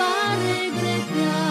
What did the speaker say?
va a.